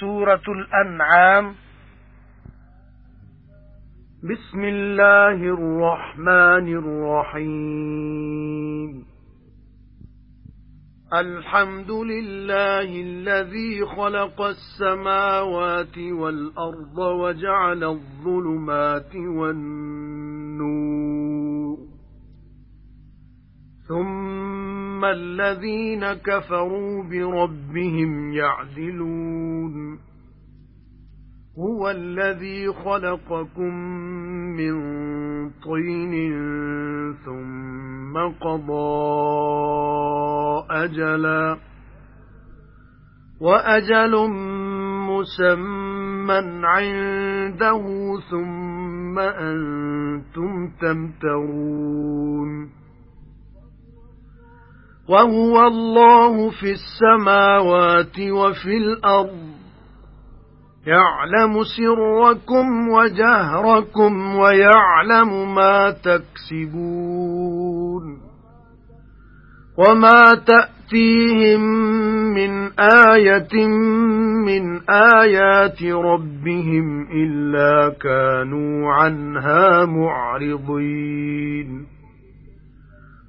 سورة الأنعام. بسم الله الرحمن الرحيم. الحمد لله الذي خلق السماوات والأرض وجعل الظلمات والنور. ثُمَّ الَّذِينَ كَفَرُوا بِرَبِّهِمْ يَعْدِلُونَ. هُوَ الَّذِي خَلَقَكُم مِّن طِينٍ ثُمَّ قَضَى أَجَلًا. وَأَجَلٌ مُّسَمًّى عِندَهُ ثُمَّ أَنتُمْ تَمْتَرُونَ. وَهُوَ اللَّهُ فِي السَّمَاوَاتِ وَفِي الْأَرْضِ. يَعْلَمُ سِرَّكُمْ وَجَهْرَكُمْ وَيَعْلَمُ مَا تَكْسِبُونَ. وَمَا تَأْتِيهِمْ مِنْ آيَةٍ مِنْ آيَاتِ رَبِّهِمْ إِلَّا كَانُوا عَنْهَا مُعْرِضِينَ.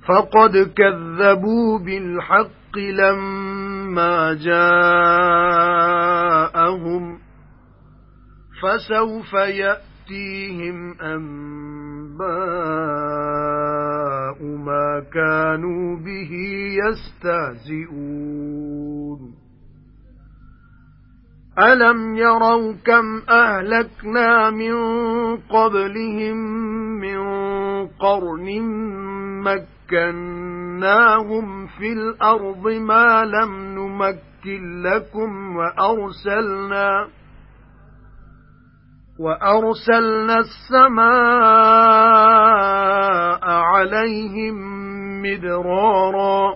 فَقَدْ كَذَّبُوا بِالْحَقِّ لَمَّا جَاءَهُمْ فَسَوْفَ يَأْتِيهِمْ أَنبَاءُ مَا كَانُوا بِهِ يَسْتَهْزِئُونَ أَلَمْ يَرَوْا كَمْ أَهْلَكْنَا مِنْ قَبْلِهِمْ مِنْ قَرْنٍ مَكَّنَّاهُمْ فِي الْأَرْضِ مَا لَمْ نُمَكِّنْ لَكُمْ وَأَرْسَلْنَا وَأَرْسَلْنَا السَّمَاءَ عَلَيْهِمْ مِدْرَارًا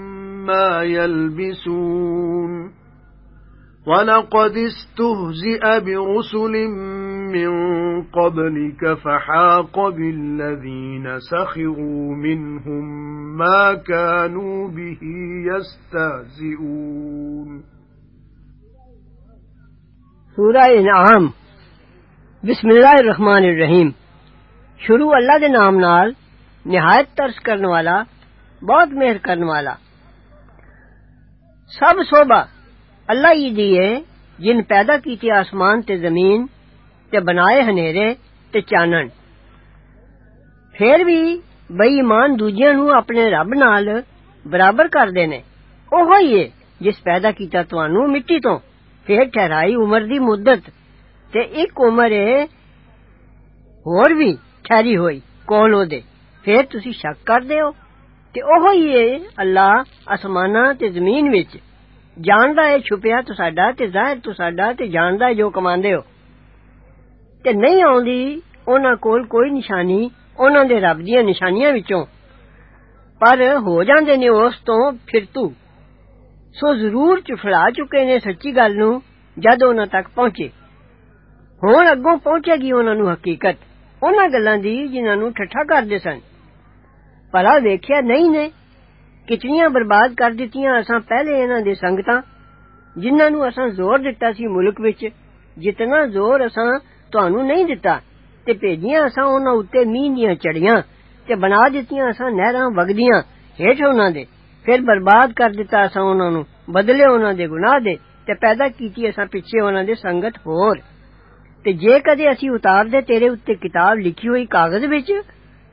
مَّا يَلْبِسُونَ وَلَقَدِ اسْتُهْزِئَ بِرُسُلٍ مِّن قَبْلِكَ فَحَاقَ بِالَّذِينَ سَخِرُوا مِنْهُم مَّا كَانُوا بِهِ يَسْتَهْزِئُونَ سورہ انعام. بسم اللہ الرحمن الرحیم شروع اللہ دے نام نال نہایت ترس کرن والا بہت مہر کرن والا سب سوبا اللہ ہی دیئے جن پیدا کیتے آسمان تے زمین، تے بنائے ہنیرے تے چانن۔ پھر بھی بے ایمان دوجیاں نو اپنے رب نال برابر کر دینے۔ اوہو یہ جس پیدا کیتا توانو مٹی تو۔ پھر ٹھہرائی عمر دی مدت۔ تے ایک عمر ہے اور بھی ٹھہری ہوئی کولو دے۔ پھر تسی شک کر دے ہو۔ تے اوہ ہی اے اللہ آسماناں تے زمین وچ جاندا اے چھپیا تو ساڈا تے ظاہر تو ساڈا تے جاندا اے جو کماندے ہو تے نہیں آندی انہاں کول کوئی نشانی انہاں دے رب دیاں نشانیاں وچوں پر ہو جاندے نے اس تو پھر تو سو ضرور چفڑا چکے نے سچی گل نو جد انہاں تک پہنچے ہن اگوں پہنچے گی انہاں نو حقیقت انہاں گلاں دی جنہاں نو ٹھٹھا کردے سن ਭਲਾ ਵੇਖਿਆ ਨਹੀਂ ਨੇ ਕਿਤਨੀਆਂ ਬਰਬਾਦ ਕਰ ਦਿੱਤੀਆਂ ਅਸਾਂ ਪਹਿਲੇ ਇਹਨਾਂ ਦੇ ਸੰਗਤਾਂ ਜਿਨ੍ਹਾਂ ਨੂੰ ਅਸਾਂ ਜ਼ੋਰ ਦਿੱਤਾ ਸੀ ਮੁਲਕ ਵਿੱਚ ਜਿਤਨਾ ਜ਼ੋਰ ਅਸਾਂ ਤੁਹਾਨੂੰ ਨਹੀਂ ਦਿੱਤਾ ਤੇ ਭੇਜੀਆਂ ਅਸਾਂ ਉਹਨਾਂ ਉੱਤੇ ਮੀਂਹ ਦੀਆਂ ਚੜੀਆਂ ਤੇ ਬਣਾ ਦਿੱਤੀਆਂ ਅਸਾਂ ਨਹਿਰਾਂ ਵਗਦੀਆਂ ਹੇਠ ਉਹਨਾਂ ਦੇ ਫਿਰ ਬਰਬਾਦ ਕਰ ਦਿੱਤਾ ਅਸਾਂ ਉਹਨਾਂ ਨੂੰ ਬਦਲੇ ਉਹਨਾਂ ਦੇ ਗੁਨਾਹ ਦੇ ਤੇ ਪੈਦਾ ਕੀਤੀ ਅਸਾਂ ਪਿੱਛੇ ਉਹਨਾਂ ਦੇ ਸੰਗਤ ਹੋਰ ਤੇ ਜੇ ਕਦੇ ਅਸੀਂ ਉਤਾਰਦੇ ਤੇਰੇ ਉੱਤੇ ਕਿਤਾਬ ਲਿਖੀ ਹੋਈ ਕਾਗਜ਼ ਵਿੱਚ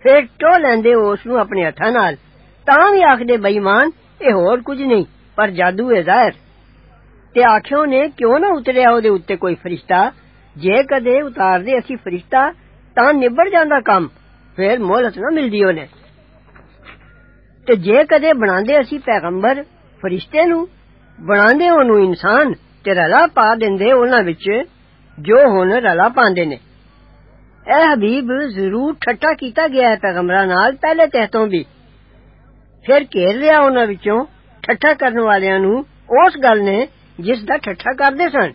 ਫਿਰ ਟੋ ਲੈਂਦੇ ਉਸ ਨੂੰ ਆਪਣੇ ਹੱਥਾਂ ਨਾਲ ਤਾਂ ਵੀ ਆਖਦੇ ਬੇਈਮਾਨ ਇਹ ਹੋਰ ਕੁਝ ਨਹੀਂ ਪਰ ਜਾਦੂ ਹੈ ਜ਼ਾਹਿਰ ਤੇ ਆਖਿਓ ਨੇ ਕਿਉਂ ਨਾ ਉਤਰਿਆ ਉਹਦੇ ਉੱਤੇ ਕੋਈ ਫਰਿਸ਼ਤਾ ਜੇ ਕਦੇ ਉਤਾਰਦੇ ਅਸੀਂ ਫਰਿਸ਼ਤਾ ਤਾਂ ਨਿਬੜ ਜਾਂਦਾ ਕੰਮ ਫਿਰ ਮੋਹਲਤ ਨਾ ਮਿਲਦੀ ਉਹਨੇ ਤੇ ਜੇ ਕਦੇ ਬਣਾਉਂਦੇ ਅਸੀਂ ਪੈਗੰਬਰ ਫਰਿਸ਼ਤੇ ਨੂੰ ਬਣਾਉਂਦੇ ਉਹਨੂੰ ਇਨਸਾਨ ਤੇ ਰਲਾ ਪਾ ਦਿੰਦੇ ਉਹਨਾਂ ਵਿੱਚ ਜੋ ਹੁਣ ਰਲਾ ਪਾਉਂਦੇ ਨੇ اے حبیب، ضرور ٹھٹا کیتا گیا ہے پیغمبرا نال، پہلے تحتوں بھی۔ پھر گھیر لیا انہاں وچوں ٹھٹا کرن والیاں نو اس گل نے جس دا ٹھٹا کردے سن۔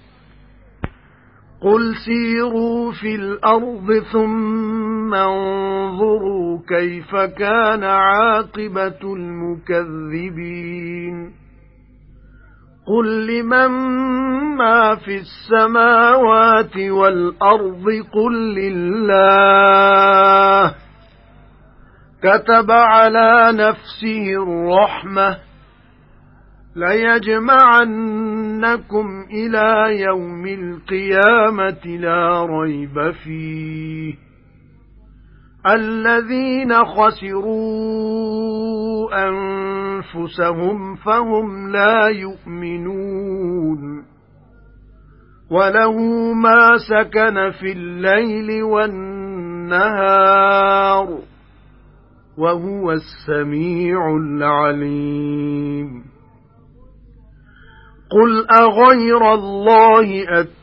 قل سیروا فی الارض ثم انظروا کیف كان عاقبت المكذبین قُل لِّمَن مَّا فِي السَّمَاوَاتِ وَالْأَرْضِ قُل لِّلَّهِ كَتَبَ عَلَى نَفْسِهِ الرَّحْمَةَ لَيَجْمَعَنَّكُمْ إِلَى يَوْمِ الْقِيَامَةِ لَا رَيْبَ فِيهِ الَّذِينَ خَسِرُوا أَنفُسَهُمْ فَهُمْ لَا يُؤْمِنُونَ وَلَهُ مَا سَكَنَ فِي اللَّيْلِ وَالنَّهَارِ وَهُوَ السَّمِيعُ الْعَلِيمُ قُلْ أَغَيْرَ اللَّهِ أَتَّخِذُ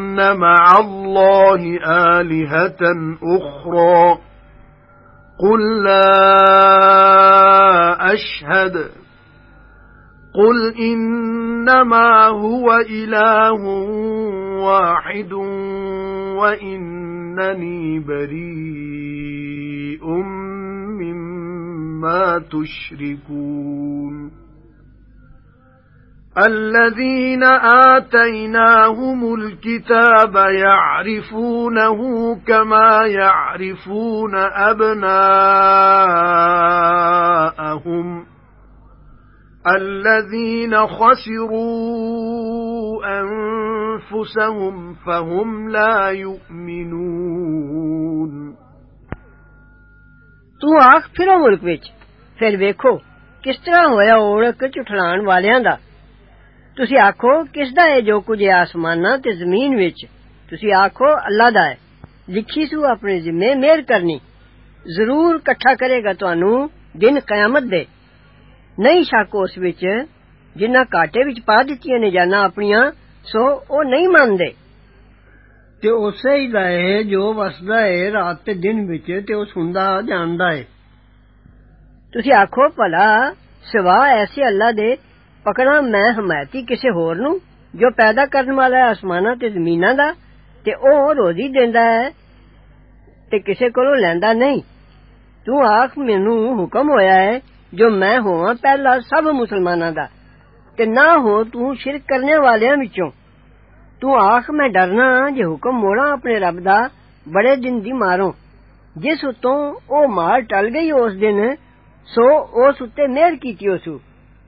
مَعَ اللَّهِ آلِهَةً أُخْرَى. قُل لَّا أَشْهَدُ. قُلْ إِنَّمَا هُوَ إِلَٰهٌ وَاحِدٌ وَإِنَّنِي بَرِيءٌ مِّمَّا تُشْرِكُونَ. الَّذِينَ آتَيْنَاهُمُ الْكِتَابَ يَعْرِفُونَهُ كَمَا يَعْرِفُونَ أَبْنَاءَهُمْ الَّذِينَ خَسِرُوا أَنفُسَهُمْ فَهُمْ لَا يُؤْمِنُونَ ਤੂੰ ਆਖ ਫਿਰੋ ਮੁਲਕ ਵਿੱਚ ਫਿਰ ਵੇਖੋ ਕਿਸ ਤਰ੍ਹਾਂ ਹੋਇਆ ਔੜਕ ਝੁਠਲਾਣ ਵਾਲਿਆਂ ਦਾ تسی آکھو کس دا اے جو کچھ آسماناں تے زمین وچ تسی آکھو اللہ دا ہے لکھی سو اپنے ذمے مہر کرنی ضرور کٹھا کرے گا تانوں دن قیامت دے نہیں شک اس وچ جنہ کاٹے وچ پا دتیاں نے جانا اپنی سو أو نہیں ماندے تے اسے ہی دا ہے جو وسدا ہے رات تے دن وچ تے أو سندا جاندا ہے تسی آکھو بھلا سوا ایسے اللہ دے ਪਕੜਾ ਮੈਂ ਹਮਾਇਤੀ ਕਿਸੇ ਹੋਰ ਨੂੰ ਜੋ ਪੈਦਾ ਕਰਨ ਵਾਲਾ ਹੈ ਅਸਮਾਨਾਂ ਤੇ ਜ਼ਮੀਨਾਂ ਦਾ ਤੇ ਉਹ ਰੋਜ਼ੀ ਦਿੰਦਾ ਹੈ ਤੇ ਕਿਸੇ ਕੋਲੋਂ ਲੈਂਦਾ ਨਹੀਂ ਤੂੰ ਆਖ ਮੈਨੂੰ ਹੁਕਮ ਹੋਇਆ ਹੈ ਜੋ ਮੈਂ ਹੋਵਾਂ ਪਹਿਲਾ ਸਭ ਮੁਸਲਮਾਨਾਂ ਦਾ ਤੇ ਨਾ ਹੋ ਤੂੰ ਸ਼ਿਰਕ ਕਰਨੇ ਵਾਲਿਆਂ ਵਿੱਚੋਂ ਤੂੰ ਆਖ ਮੈਂ ਡਰਨਾ ਜੇ ਹੁਕਮ ਮੋੜਾਂ ਆਪਣੇ ਰੱਬ ਦਾ ਬੜੇ ਦਿਨ ਦੀ ਮਾਰੋਂ ਜਿਸ ਉਤੋਂ ਉਹ ਮਾਰ ਟਲ ਗਈ ਉਸ ਦਿਨ ਸੋ ਉਸ ਉੱਤੇ ਮਿਹਰ ਕੀਤੀ ਉਸੂ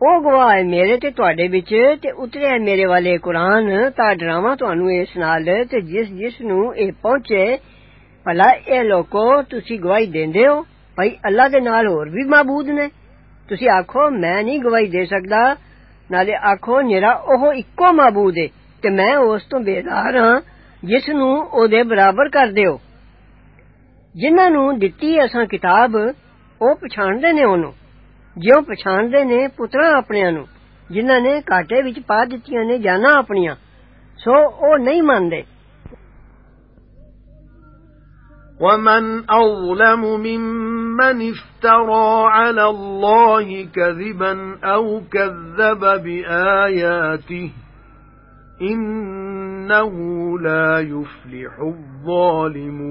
ਉਹ ਗਵਾਹ ਹੈ ਮੇਰੇ ਤੇ ਤੁਹਾਡੇ ਵਿੱਚ ਤੇ ਉਤਰਿਆ ਮੇਰੇ ਵਾਲੇ ਕੁਰਾਨ ਤਾਂ ਡਰਾਵਾਂ ਤੁਹਾਨੂੰ ਇਸ ਨਾਲ ਤੇ ਜਿਸ ਜਿਸ ਨੂੰ ਇਹ ਪਹੁੰਚੇ ਭਲਾ ਇਹ ਲੋਕੋ ਤੁਸੀਂ ਗਵਾਹੀ ਦਿੰਦੇ ਹੋ ਭਈ ਅੱਲਾ ਦੇ ਨਾਲ ਹੋਰ ਵੀ ਮਾਬੂਦ ਨੇ ਤੁਸੀਂ ਆਖੋ ਮੈਂ ਨਹੀਂ ਗਵਾਹੀ ਦੇ ਸਕਦਾ ਨਾਲੇ ਆਖੋ ਮੇਰਾ ਉਹ ਇੱਕੋ ਮਾਬੂਦ ਹੈ ਤੇ ਮੈਂ ਉਸ ਤੋਂ ਬੇਜ਼ਾਰ ਹਾਂ ਜਿਸ ਨੂੰ ਉਹਦੇ ਬਰਾਬਰ ਕਰ ਦਿਓ ਜਿਨ੍ਹਾਂ ਨੂੰ ਦਿੱਤੀ ਅਸਾਂ ਕਿਤਾਬ ਉਹ ਪਛਾਣਦੇ ਨੇ ਉਹਨੂੰ ਜਿਉਂ ਪਛਾਣਦੇ ਨੇ ਪੁੱਤਰਾਂ ਆਪਣਿਆਂ ਨੂੰ ਜਿਨ੍ਹਾਂ ਨੇ ਘਾਟੇ ਵਿੱਚ ਪਾ ਦਿੱਤੀਆਂ ਨੇ ਜਾਨਾਂ ਆਪਣੀਆਂ ਸੋ ਉਹ ਨਹੀਂ ਮੰਨਦੇ وَمَنْ أَظْلَمُ مِمَّنِ افْتَرَى عَلَى اللَّهِ كَذِبًا أَوْ كَذَّبَ بِآيَاتِهِ إِنَّهُ لَا يُفْلِحُ الظَّالِمُونَ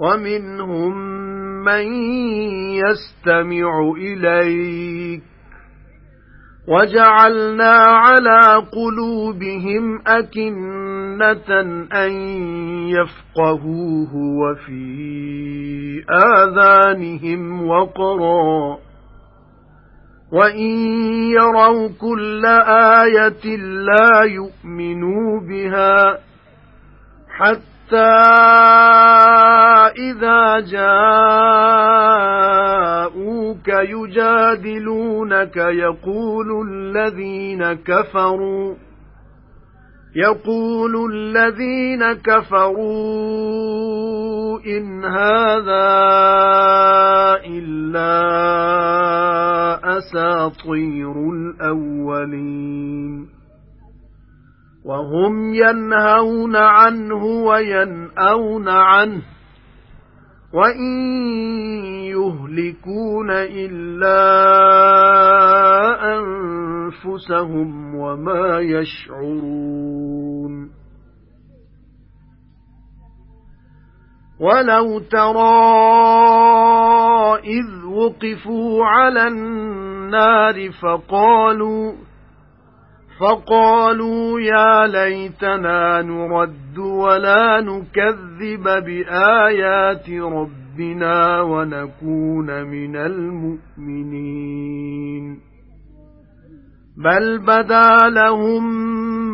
وَمِنْهُمْ مَن يَسْتَمِعُ إِلَيْكَ. وَجَعَلْنَا عَلَى قُلُوبِهِمْ أَكِنَّةً أَن يَفْقَهُوهُ وَفِي آذَانِهِمْ وَقْرًا. وَإِن يَرَوْا كُلَّ آيَةٍ لَّا يُؤْمِنُوا بِهَا حَتَّى إِذَا جَاءُوكَ يُجَادِلُونَكَ يَقُولُ الَّذِينَ كَفَرُوا يَقُولُ الَّذِينَ كَفَرُوا إِنْ هَذَا إِلَّا أَسَاطِيرُ الْأَوَّلِينَ. وَهُمْ يَنْهَوْنَ عَنْهُ وَيَنْأَوْنَ عَنْهُ وَإِن يُهْلِكُونَ إِلَّا أَنفُسَهُمْ وَمَا يَشْعُرُونَ وَلَوْ تَرَى إِذْ وُقِفُوا عَلَى النَّارِ فَقَالُوا فَقَالُوا يَا لَيْتَنَا نُرَدُّ وَلَا نُكَذِّبَ بِآيَاتِ رَبِّنَا وَنَكُونَ مِنَ الْمُؤْمِنِينَ. بَلْ بَدَا لَهُم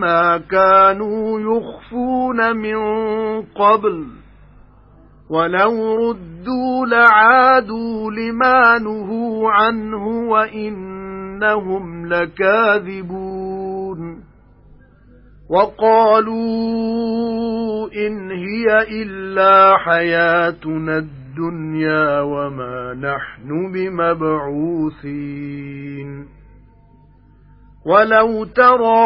مَّا كَانُوا يُخْفُونَ مِن قَبْلُ وَلَوْ رُدُّوا لَعَادُوا لِمَا نُهُوا عَنْهُ وَإِنَّهُمْ لَكَاذِبُونَ. وَقَالُوا إِنْ هِيَ إِلَّا حَيَاتُنَا الدُّنْيَا وَمَا نَحْنُ بِمَبْعُوثِينَ. وَلَوْ تَرَى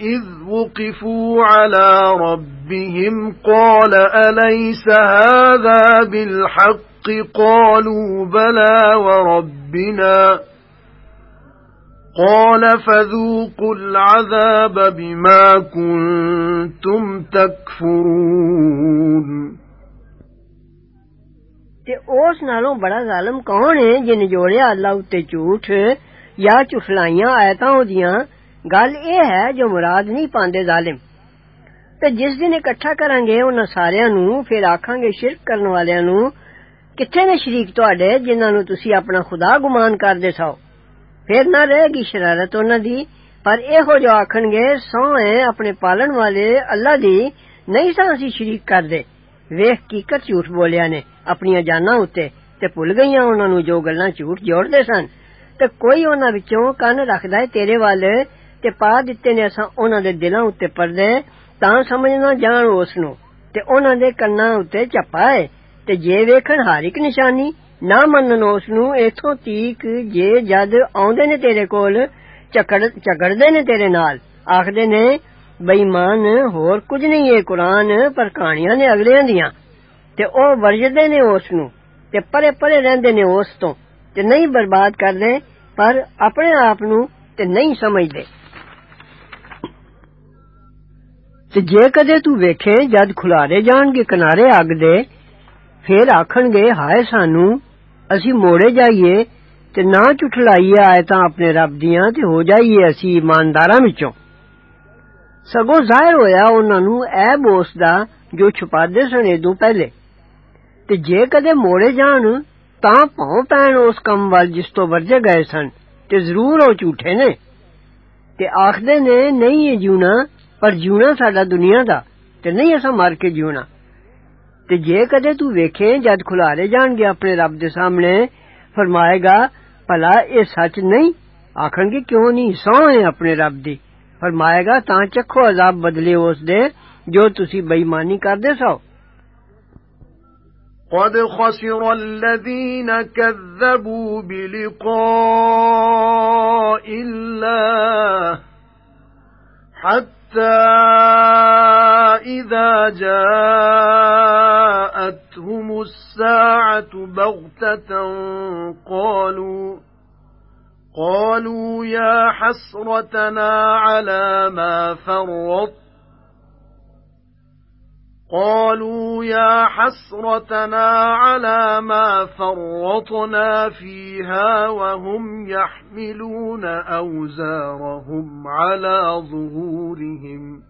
إِذْ وُقِفُوا عَلَى رَبِّهِمْ قَالَ أَلَيْسَ هَذَا بِالْحَقِّ؟ قَالُوا بَلَى وَرَبِّنَا قَالَ فَذُوقُوا الْعَذَابَ بِمَا كُنتُمْ تَكْفُرُونَ. تے اس نالوں بڑا ظالم کون ہے جن جوڑیا اللہ اُتے جھوٹ یا چفلائیاں آیتاں ہوندیاں گل اے ہے جو مراد نہیں پاندے ظالم تے جس دن اکٹھا کریں گے انہاں ساریاں نو پھر آکھاں گے شرک کرن والیاں نو کتھے نے شریک تواڈے جنہاں نو تسی اپنا خدا گمان پھر نہ رہے گی شرارت انہوں دی، پر ایہو جو آخن گے، سو ہے اپنے پالن والے اللہ دی، نہیں سا اسی شریک کر دے۔ ویخ حقیقت جھوٹ بولیا نے اپنی جانا اتے تے بھول گئی انہاں نو جو گلاں جھوٹ جوڑ دے سن۔ تے کوئی انہاں وچوں کان رکھدا ہے تیرے وال تے پا دتے نے اساں انہاں دے دلاں اتے پردے، تاں سمجھنا جان اس نو تے انہاں دے کناں اتے چپا تے جے ویکھن ہر نشانی ਨਾ ਮੰਨਣ ਉਸ ਨੂੰ ਇਥੋਂ ਤੀਕ ਜੇ ਜਦ ਆਉਂਦੇ ਨੇ ਤੇਰੇ ਕੋਲ ਝਗੜ ਝਗੜਦੇ ਨੇ ਤੇਰੇ ਨਾਲ ਆਖਦੇ ਨੇ ਬੇਈਮਾਨ ਹੋਰ ਕੁਝ ਨਹੀਂ ਇਹ ਕੁਰਾਨ ਪਰ ਕਹਾਣੀਆਂ ਨੇ ਅਗਲਿਆਂ ਦੀਆਂ ਤੇ ਉਹ ਵਰਜਦੇ ਨੇ ਉਸ ਨੂੰ ਤੇ ਪਰੇ ਪਰੇ ਰਹਿੰਦੇ ਨੇ ਉਸ ਤੋਂ ਤੇ ਨਹੀਂ ਬਰਬਾਦ ਕਰਦੇ ਪਰ ਆਪਣੇ ਆਪ ਨੂੰ ਤੇ ਨਹੀਂ ਸਮਝਦੇ ਤੇ ਜੇ ਕਦੇ ਤੂੰ ਵੇਖੇ ਜਦ ਖੁਲਾਰੇ ਜਾਣਗੇ ਕਿਨਾਰੇ ਅੱਗ ਦੇ ਫੇਰ ਆਖਣਗੇ ਹਾਏ ਸਾਨੂੰ ਅਸੀਂ ਮੋੜੇ ਜਾਈਏ ਤੇ ਨਾ ਝੁਠਲਾਈਏ ਆਇਤਾਂ ਆਪਣੇ ਰੱਬ ਦੀਆਂ ਤੇ ਹੋ ਜਾਈਏ ਅਸੀਂ ਇਮਾਨਦਾਰਾਂ ਵਿੱਚੋਂ ਸਗੋਂ ਜ਼ਾਹਿਰ ਹੋਇਆ ਉਹਨਾਂ ਨੂੰ ਐਬ ਉਸ ਦਾ ਜੋ ਛੁਪਾਦੇ ਸਨ ਇਦੋਂ ਪਹਿਲੇ ਤੇ ਜੇ ਕਦੇ ਮੋੜੇ ਜਾਣ ਤਾਂ ਭੌਂ ਪੈਣ ਉਸ ਕੰਮ ਵੱਲ ਜਿਸ ਤੋਂ ਵਰਜੇ ਗਏ ਸਨ ਤੇ ਜ਼ਰੂਰ ਉਹ ਝੂਠੇ ਨੇ ਤੇ ਆਖਦੇ ਨੇ ਨਹੀਂ ਇਹ ਜੂਣਾ ਪਰ ਜੂਣਾ ਸਾਡਾ ਦੁਨੀਆ ਦਾ ਤੇ ਨਹੀਂ ਅਸਾਂ ਮਰ ਕੇ ਜੂਣਾ تے جے کدے تو ویکھیں جد کھلارے جان گے اپنے رب دے سامنے، فرمائے گا بھلا اے سچ نہیں؟ آخن گے، کیوں نہیں؟ سو سونے اپنے رب دی۔ فرمائے گا، تاں چکھو عذاب بدلے اس دے جو تسی کر دے سو۔ قد خسر الذين كذبوا بلقاء الله حتى إذا جاءتهم الساعة بغتة قالوا قالوا يا حسرتنا على ما فرط قالوا يا حسرتنا على ما فرطنا فيها وهم يحملون أوزارهم على ظهورهم.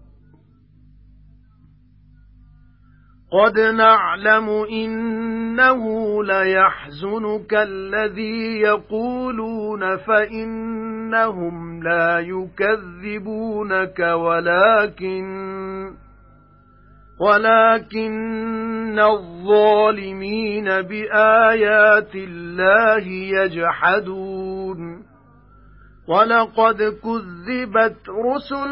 قَدْ نَعْلَمُ إِنَّهُ لَيَحْزُنُكَ الَّذِي يَقُولُونَ فَإِنَّهُمْ لَا يُكَذِّبُونَكَ وَلَكِنَّ وَلَكِنَّ الظَّالِمِينَ بِآيَاتِ اللَّهِ يَجْحَدُونَ. وَلَقَدْ كُذِّبَتْ رُسُلٌ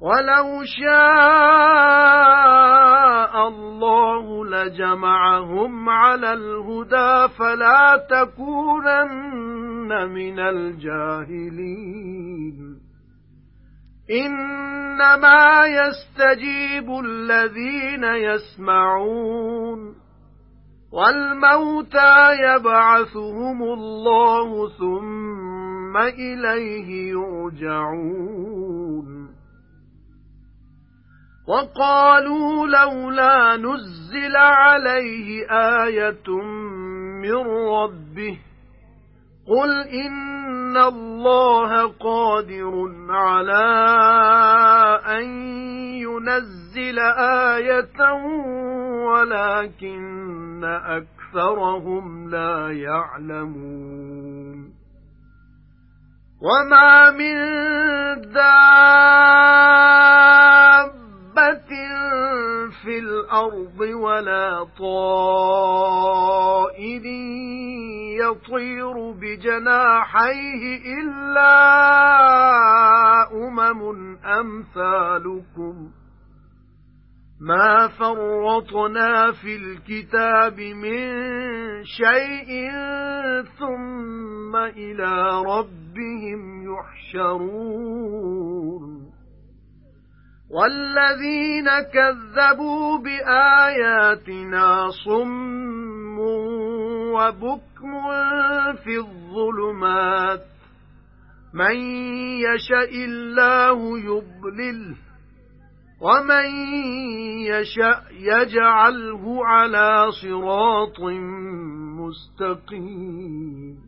وَلَوْ شَاءَ اللَّهُ لَجَمَعَهُمْ عَلَى الْهُدَى فَلَا تَكُونَنَّ مِنَ الْجَاهِلِينَ. إِنَّمَا يَسْتَجِيبُ الَّذِينَ يَسْمَعُونَ وَالْمَوْتَى يَبْعَثُهُمُ اللَّهُ ثُمَّ إِلَيْهِ يُرْجَعُونَ. وَقَالُوا لَوْلَا نُزِّلَ عَلَيْهِ آيَةٌ مِّن رَّبِّهِ قُلْ إِنَّ اللَّهَ قَادِرٌ عَلَىٰ أَن يُنَزِّلَ آيَةً وَلَكِنَّ أَكْثَرَهُمْ لَا يَعْلَمُونَ وَمَا مِن دَابَّةٍ فِي الْأَرْضِ وَلَا طَائِرٍ يَطِيرُ بِجَنَاحَيْهِ إِلَّا أُمَمٌ أَمْثَالُكُمْ مَا فَرَّطْنَا فِي الْكِتَابِ مِنْ شَيْءٍ ثُمَّ إِلَى رَبِّهِمْ يُحْشَرُونَ وَالَّذِينَ كَذَّبُوا بِآيَاتِنَا صُمٌّ وَبُكْمٌ فِي الظُّلُمَاتِ. مَن يَشَاءِ اللَّهُ يُضْلِلْهُ وَمَن يَشَاء يَجْعَلْهُ عَلَى صِرَاطٍ مُسْتَقِيمٍ.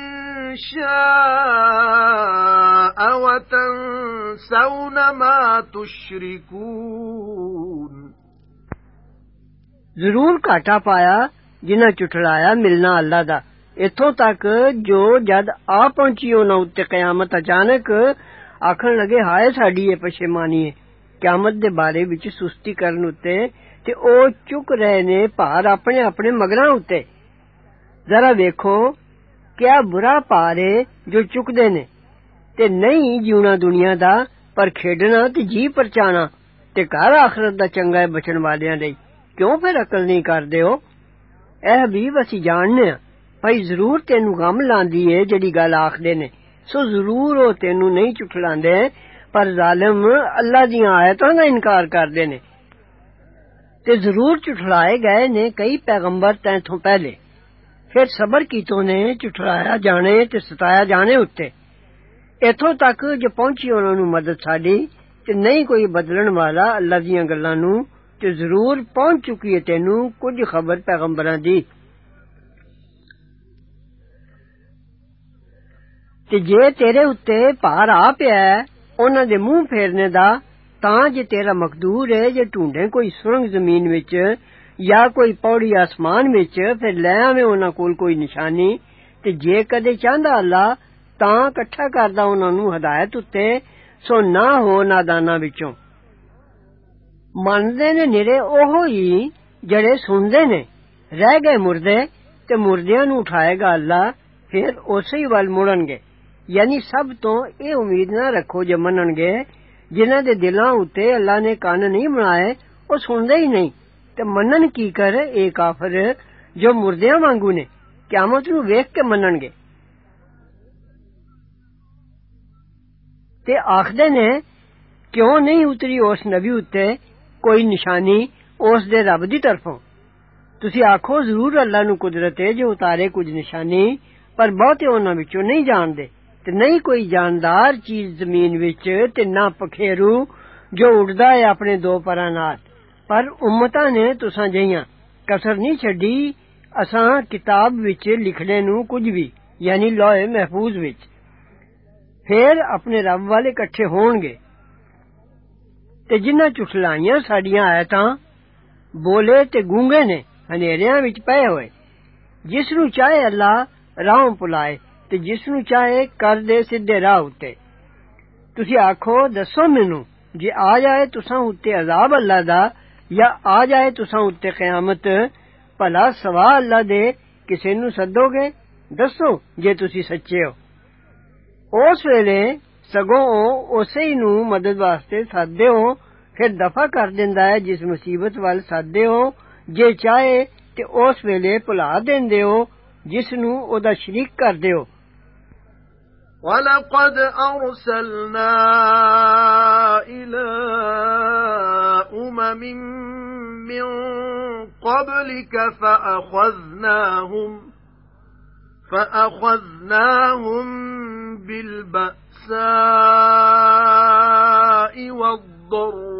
شَاءَ وَتَنسَوْنَ مَا تُشْرِكُونَ ਜ਼ਰੂਰ ਘਾਟਾ ਪਾਇਆ ਜਿਨ੍ਹਾਂ ਝੁਠਲਾਇਆ ਮਿਲਣਾ ਅੱਲਾ ਦਾ ਇੱਥੋਂ ਤੱਕ ਜੋ ਜਦ ਆ ਪਹੁੰਚੀ ਉਹਨਾਂ ਉੱਤੇ ਕਿਆਮਤ ਅਚਾਨਕ ਆਖਣ ਲਗੇ ਹਾਏ ਸਾਡੀ ਇਹ ਪਛੇਮਾਨੀ ਹੈ ਕਿਆਮਤ ਦੇ ਬਾਰੇ ਵਿੱਚ ਸੁਸਤੀ ਕਰਨ ਉੱਤੇ ਤੇ ਉਹ ਚੁੱਕ ਰਹੇ ਨੇ ਭਾਰ ਆਪਣੇ ਆਪਣੇ ਮਗਰਾਂ ਉੱਤੇ ਜ਼ਰਾ ਵੇਖੋ کیا برا پا رے جو چکدے نے؟ تے نہیں جیونا دنیا دا، پر کھیڈنا تے جی پرچانا، تے گھر آخرت دا چنگا ہے بچن والیاں دے۔ کیوں پھر عقل نہیں کردے ہو؟ اے حبیب، اسی جاننے ہاں۔ بھئی ضرور تینو غم لاندی ہے جڑی گل آکھدے نے۔ سو ضرور او تینو نہیں چٹھلاندے، پر ظالم اللہ دیاں آیت دا انکار کردے نے۔ تے ضرور چٹھلائے گئے نے کئی پیغمبر تیتھوں پہلے۔ پھر صبر کیتوں نے چٹرایا جانے تے ستایا جانے اتے۔ ایتھوں تک جو پہنچی انہاں نو مدد ساڈی تے نہیں کوئی بدلن والا اللہ دیاں گلاں نو تے ضرور پہنچ چکی ہے تینو کچھ خبر پیغمبراں دی۔ تے جے تیرے اتے پار آ پیا انہاں دے منہ پھیرنے دا، تاں جے تیرا مقدور ہے، جے ٹونڈے کوئی سرنگ زمین وچ ਜਾਂ ਕੋਈ ਪੌੜੀ ਆਸਮਾਨ ਵਿੱਚ ਫਿਰ ਲੈ ਆਵੇਂ ਉਹਨਾਂ ਕੋਲ ਕੋਈ ਨਿਸ਼ਾਨੀ ਤੇ ਜੇ ਕਦੇ ਚਾਹੁੰਦਾ ਅੱਲਾ ਤਾਂ ਇਕੱਠਾ ਕਰਦਾ ਉਹਨਾਂ ਨੂੰ ਹਦਾਇਤ ਉੱਤੇ ਸੋ ਨਾ ਹੋ ਨਾਦਾਨਾਂ ਵਿੱਚੋਂ ਮੰਨਦੇ ਨੇ ਨਿਰੇ ਉਹ ਹੀ ਜਿਹੜੇ ਸੁਣਦੇ ਨੇ ਰਹਿ ਗਏ ਮੁਰਦੇ ਤੇ ਮੁਰਦਿਆਂ ਨੂੰ ਉਠਾਏਗਾ ਅੱਲਾ ਫਿਰ ਉਸੇ ਹੀ ਵੱਲ ਮੁੜਨਗੇ ਯਾਨੀ ਸਭ ਤੋਂ ਇਹ ਉਮੀਦ ਨਾ ਰੱਖੋ ਜੇ ਮੰਨਣਗੇ ਜਿਨ੍ਹਾਂ ਦੇ ਦਿਲਾਂ ਉੱਤੇ ਅੱਲਾ ਨੇ ਕੰਨ ਨਹੀਂ ਬਣਾਏ ਉਹ ਸੁਣਦੇ ਹੀ ਨਹੀਂ ਤੇ ਮੰਨਣ ਕੀ ਕਰ ਇਹ ਕਾਫਰ ਜੋ ਮੁਰਦਿਆਂ ਵਾਂਗੂ ਨੇ ਕਿਆਮਤ ਨੂੰ ਵੇਖ ਕੇ ਮੰਨਣਗੇ ਤੇ ਆਖਦੇ ਨੇ ਕਿਉਂ ਨਹੀਂ ਉਤਰੀ ਉਸ ਨਬੀ ਉੱਤੇ ਕੋਈ ਨਿਸ਼ਾਨੀ ਉਸ ਦੇ ਰੱਬ ਦੀ ਤਰਫੋਂ ਤੁਸੀਂ ਆਖੋ ਜ਼ਰੂਰ ਅੱਲਾ ਨੂੰ ਕੁਦਰਤ ਹੈ ਜੋ ਉਤਾਰੇ ਕੁਝ ਨਿਸ਼ਾਨੀ ਪਰ ਬਹੁਤੇ ਉਹਨਾਂ ਵਿੱਚੋਂ ਨਹੀਂ ਜਾਣਦੇ ਤੇ ਨਹੀਂ ਕੋਈ ਜਾਨਦਾਰ ਚੀਜ਼ ਜ਼ਮੀਨ ਵਿੱਚ ਤੇ ਨਾ ਪਖੇਰੂ ਜੋ ਉੱਡਦਾ ਹੈ ਆਪਣੇ ਦੋ ਪਰਾਂ ਨਾਲ پر امتا نے تسا جہاں کسر نہیں چڈی اسا کتاب وچ لکھنے نو کچھ بھی یعنی لوہے محفوظ وچ پھر اپنے رب والے اکٹھے ہون گے تے جنہ چٹلائیاں ساڈیاں آیتاں بولے تے گونگے نے ہنیریاں وچ پئے ہوئے جس نو چاہے اللہ راہ پلائے تے جس نو چاہے کر دے سیدھے راہ اتے تسی آکھو دسو مینوں جے آ جائے تساں اتے عذاب اللہ دا ਜਾਂ ਆ ਜਾਏ ਤੁਸਾਂ ਉੱਤੇ ਕਿਆਮਤ ਭਲਾ ਸਵਾ ਅੱਲਾ ਦੇ ਕਿਸੇ ਨੂੰ ਸੱਦੋਗੇ ਦੱਸੋ ਜੇ ਤੁਸੀਂ ਸੱਚੇ ਹੋ ਉਸ ਵੇਲੇ ਸਗੋਂ ਉਹ ਉਸੇ ਹੀ ਨੂੰ ਮਦਦ ਵਾਸਤੇ ਸਾਦੇ ਹੋ ਫਿਰ ਦਫਾ ਕਰ ਦਿੰਦਾ ਹੈ ਜਿਸ ਮੁਸੀਬਤ ਵੱਲ ਸਾਦੇ ਹੋ ਜੇ ਚਾਹੇ ਤੇ ਉਸ ਵੇਲੇ ਭੁਲਾ ਦਿੰਦੇ ਹੋ ਜਿਸ ਨੂੰ ਉਹਦਾ ਸ਼ਰੀਕ ਕਰਦੇ ਹੋ وَلَقَدْ أَرْسَلْنَا إِلَى أُمَمٍ مِّن قَبْلِكَ فَأَخَذْنَاهُمْ فَأَخَذْنَاهُمْ بِالْبَأْسَاءِ وَالضَّرَّاءِ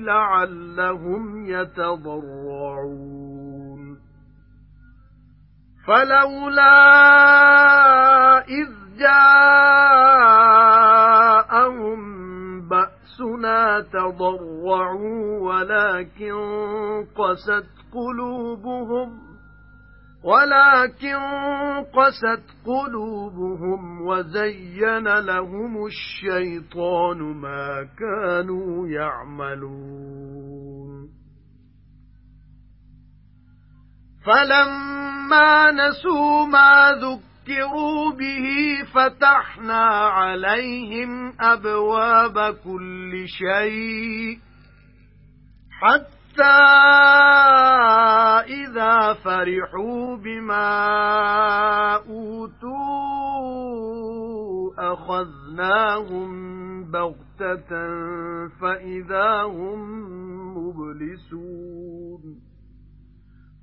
لَعَلَّهُمْ يَتَضَرَّعُونَ فَلَوْلَا إِذْ جَاءَهُم بَأْسُنَا تَضَرَّعُوا وَلَكِن قَسَتْ قُلُوبُهُمْ وَلَكِن قَسَتْ قُلُوبُهُمْ وَزَيَّنَ لَهُمُ الشَّيْطَانُ مَا كَانُوا يَعْمَلُونَ فَلَمَّا نَسُوا مَا ذُكِّرُوا بِهِ فَتَحْنَا عَلَيْهِمْ أَبْوَابَ كُلِّ شَيْءٍ حَتَّى إِذَا فَرِحُوا بِمَا أُوتُوا أَخَذْنَاهُمْ بَغْتَةً فَإِذَا هُمْ مُبْلِسُونَ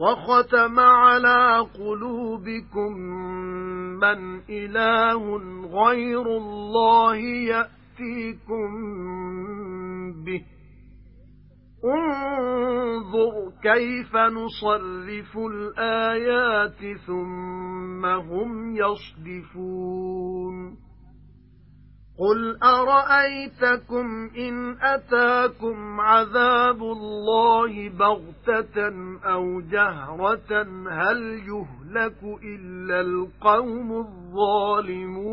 وَخَتَمَ عَلَى قُلُوبِكُمْ مَنْ إِلَٰهٌ غَيْرُ اللَّهِ يَأْتِيكُمْ بِهِ انظُرْ كَيْفَ نُصَرِّفُ الْآيَاتِ ثُمَّ هُمْ يَصْدِفُونَ قُلْ أَرَأَيْتَكُمْ إِنْ أَتَاكُمْ عَذَابُ اللَّهِ بَغْتَةً أَوْ جَهْرَةً هَلْ يُهْلَكُ إِلَّا الْقَوْمُ الظَّالِمُونَ